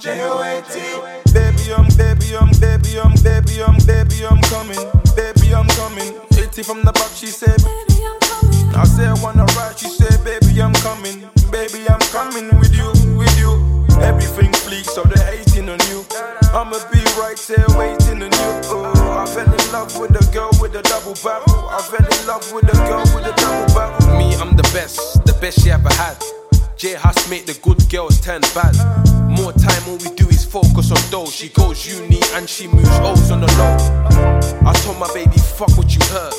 J-O-A-T Baby, I'm, baby, I'm, baby, I'm, baby, I'm, baby, I'm coming. Baby, I'm coming. 80 from the back, she said. Baby, I'm coming. I said I wanna ride, she said Baby, I'm coming. Baby, I'm coming with you, with you. Everything fleek, so they're hating on you. I'ma be right there waiting on you. Oh, I fell in love with a girl with a double barrel. I fell in love with a girl with a double barrel. Me, I'm the best, the best she ever had. J Hus make the good girls turn bad. More time, all we do is focus on dough. She goes uni and she moves O's on the low. I told my baby, fuck what you heard.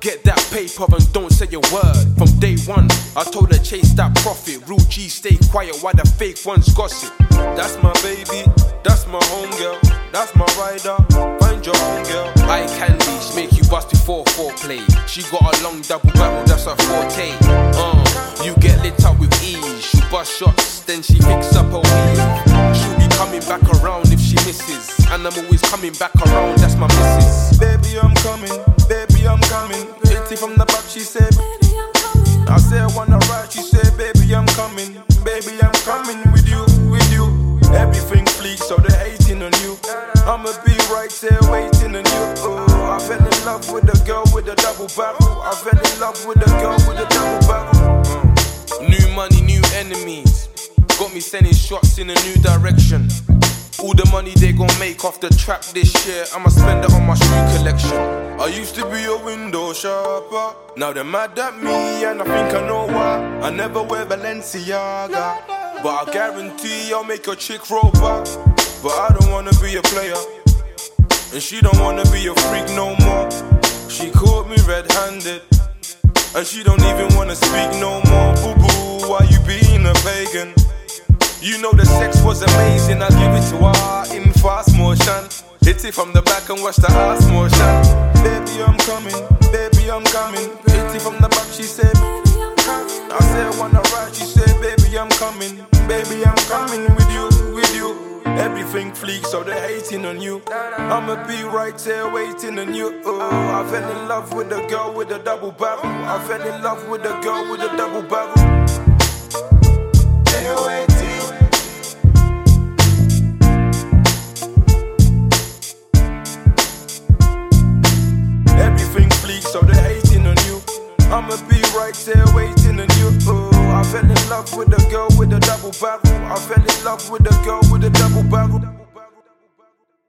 Get that paper and don't say a word. From day one, I told her chase that profit. Real G, stay quiet while the fake ones gossip. That's my baby, that's my homegirl, that's my rider. Find your own girl. Eye candy, she make you bust before foreplay. She got a long double barrel, that's her forte. Uh, you get lit up with ease. She bust shots, then she picks up her weave. She'll be coming back around if she misses. And I'm always coming back around, that's my missus. Baby, I'm coming, baby, I'm coming. 80 from the back, she said, Baby, I'm coming. I said, I wanna ride, she said, Baby, I'm coming. Baby, I'm coming with you, with you. Everything fleek, so they're hating on you. I'ma be right there waiting on you. Oh, I fell in love with a girl with a double barrel. I fell in love with a girl with a enemies. Got me sending shots in a new direction. All the money they gon' make off the trap this year, I'ma spend it on my shoe collection. I used to be a window shopper. Now they're mad at me, and I think I know why. I never wear Balenciaga. But I guarantee I'll make a chick roll back. But I don't wanna be a player. And she don't wanna be a freak no more. She caught me red handed. And she don't even wanna speak no more. You know the sex was amazing, I give it to her in fast motion. Hit it from the back and watch the ass motion. Baby, I'm coming, baby, I'm coming. Hit it from the back, she said. I said, wanna ride, she said, Baby, I'm coming, baby, I'm coming with you, with you. Everything fleek, so they're hating on you. I'ma be right there waiting on you. Oh, I fell in love with a girl with a double barrel. I fell in love with a girl with a double barrel. I'ma be right there waiting on you. I fell in love with a girl with a double barrel. I fell in love with a girl with a double barrel.